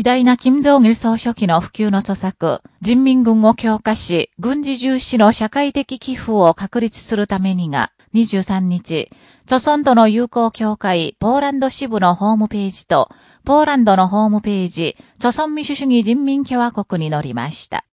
偉大な金正義総書記の普及の著作、人民軍を強化し、軍事重視の社会的寄付を確立するためにが、23日、著村との友好協会ポーランド支部のホームページと、ポーランドのホームページ、著村民主主義人民共和国に載りました。